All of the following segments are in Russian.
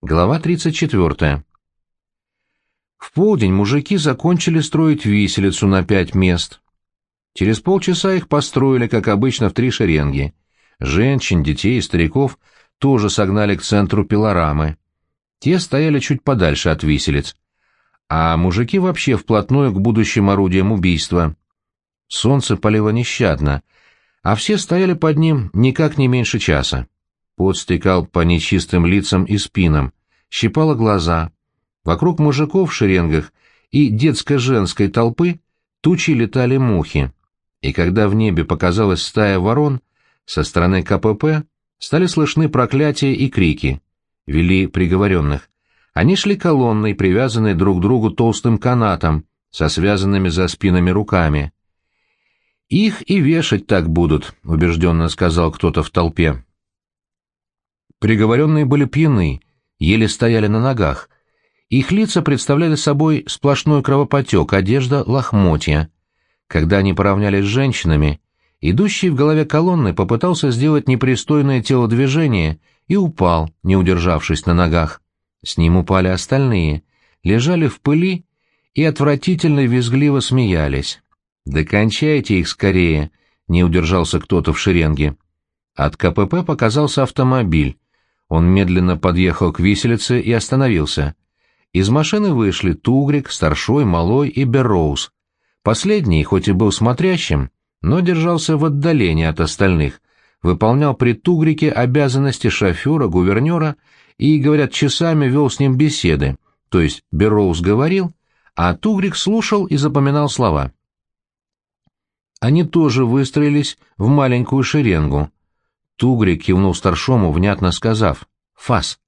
Глава 34. В полдень мужики закончили строить виселицу на пять мест. Через полчаса их построили, как обычно, в три шеренги. Женщин, детей и стариков тоже согнали к центру пилорамы. Те стояли чуть подальше от виселиц. А мужики вообще вплотную к будущим орудиям убийства. Солнце палило нещадно, а все стояли под ним никак не меньше часа. Пот стекал по нечистым лицам и спинам, щипало глаза. Вокруг мужиков в шеренгах и детско-женской толпы тучи летали мухи. И когда в небе показалась стая ворон, со стороны КПП стали слышны проклятия и крики. Вели приговоренных. Они шли колонной, привязанной друг к другу толстым канатом, со связанными за спинами руками. «Их и вешать так будут», — убежденно сказал кто-то в толпе. Приговоренные были пьяны, еле стояли на ногах. Их лица представляли собой сплошной кровопотек, одежда — лохмотья. Когда они поравнялись с женщинами, идущий в голове колонны попытался сделать непристойное телодвижение и упал, не удержавшись на ногах. С ним упали остальные, лежали в пыли и отвратительно визгливо смеялись. «Да кончайте их скорее!» — не удержался кто-то в шеренге. От КПП показался автомобиль. Он медленно подъехал к виселице и остановился. Из машины вышли Тугрик, Старшой, Малой и Берроуз. Последний, хоть и был смотрящим, но держался в отдалении от остальных, выполнял при Тугрике обязанности шофера, гувернера и, говорят, часами вел с ним беседы, то есть Берроуз говорил, а Тугрик слушал и запоминал слова. Они тоже выстроились в маленькую шеренгу, Тугрик кивнул старшому, внятно сказав «Фас».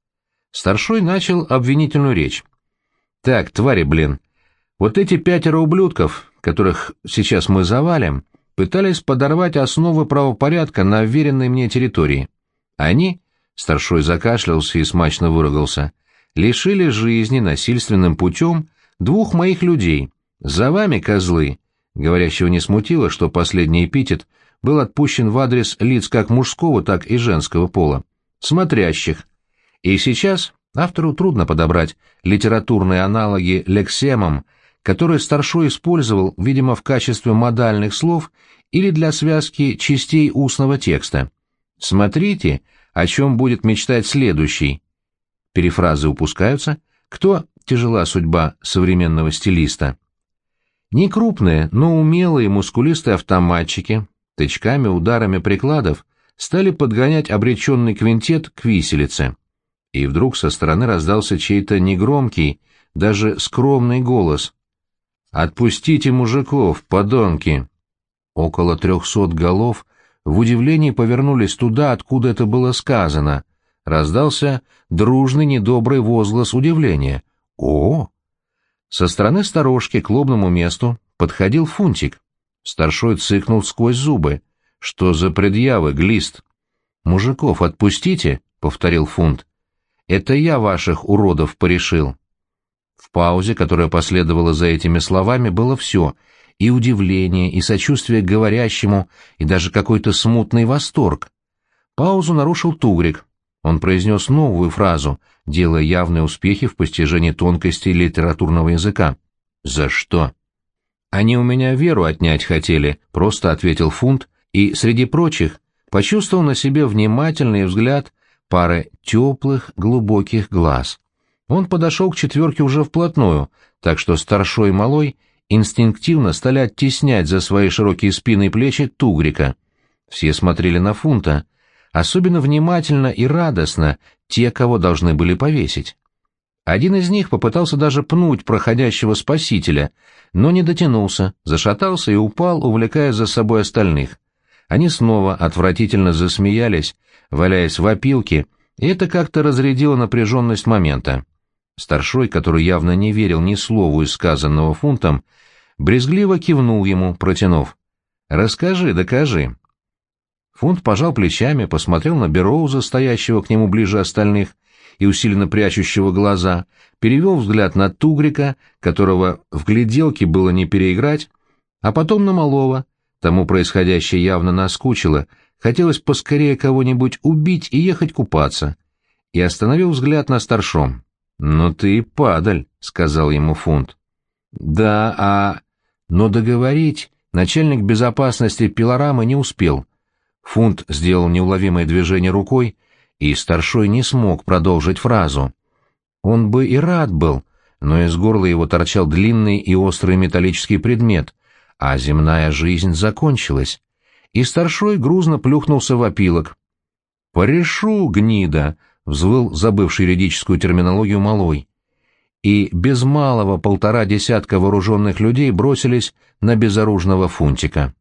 Старшой начал обвинительную речь. «Так, твари, блин, вот эти пятеро ублюдков, которых сейчас мы завалим, пытались подорвать основы правопорядка на вверенной мне территории. Они, — старшой закашлялся и смачно выругался, — лишили жизни насильственным путем двух моих людей. За вами, козлы!» Говорящего не смутило, что последний эпитет — был отпущен в адрес лиц как мужского, так и женского пола, смотрящих. И сейчас автору трудно подобрать литературные аналоги лексемам, которые Старшой использовал, видимо, в качестве модальных слов или для связки частей устного текста. Смотрите, о чем будет мечтать следующий. Перефразы упускаются. Кто тяжела судьба современного стилиста? Не крупные, но умелые мускулистые автоматчики, тычками, ударами прикладов стали подгонять обреченный квинтет к виселице. И вдруг со стороны раздался чей-то негромкий, даже скромный голос. «Отпустите мужиков, подонки!» Около трехсот голов в удивлении повернулись туда, откуда это было сказано. Раздался дружный недобрый возглас удивления. «О!» Со стороны сторожки к лобному месту подходил Фунтик. Старшой цыкнул сквозь зубы. «Что за предъявы, глист?» «Мужиков отпустите», — повторил Фунт. «Это я ваших уродов порешил». В паузе, которая последовала за этими словами, было все — и удивление, и сочувствие к говорящему, и даже какой-то смутный восторг. Паузу нарушил Тугрик. Он произнес новую фразу, делая явные успехи в постижении тонкостей литературного языка. «За что?» «Они у меня веру отнять хотели», — просто ответил Фунт, и, среди прочих, почувствовал на себе внимательный взгляд пары теплых, глубоких глаз. Он подошел к четверке уже вплотную, так что старшой и малой инстинктивно стали оттеснять за свои широкие спины и плечи тугрика. Все смотрели на Фунта, особенно внимательно и радостно те, кого должны были повесить. Один из них попытался даже пнуть проходящего спасителя, но не дотянулся, зашатался и упал, увлекая за собой остальных. Они снова отвратительно засмеялись, валяясь в опилке, и это как-то разрядило напряженность момента. Старшой, который явно не верил ни слову из сказанного фунтом, брезгливо кивнул ему, протянув. «Расскажи, докажи». Фунт пожал плечами, посмотрел на Бероуза, стоящего к нему ближе остальных, и усиленно прячущего глаза, перевел взгляд на Тугрика, которого в гляделке было не переиграть, а потом на Малова. Тому происходящее явно наскучило, хотелось поскорее кого-нибудь убить и ехать купаться. и остановил взгляд на старшом. «Ну ты и падаль», — сказал ему Фунт. «Да, а...» Но договорить начальник безопасности пилорамы не успел. Фунт сделал неуловимое движение рукой, и старшой не смог продолжить фразу. Он бы и рад был, но из горла его торчал длинный и острый металлический предмет, а земная жизнь закончилась. И старшой грузно плюхнулся в опилок. «Порешу, гнида!» — взвыл забывший юридическую терминологию малой. И без малого полтора десятка вооруженных людей бросились на безоружного фунтика.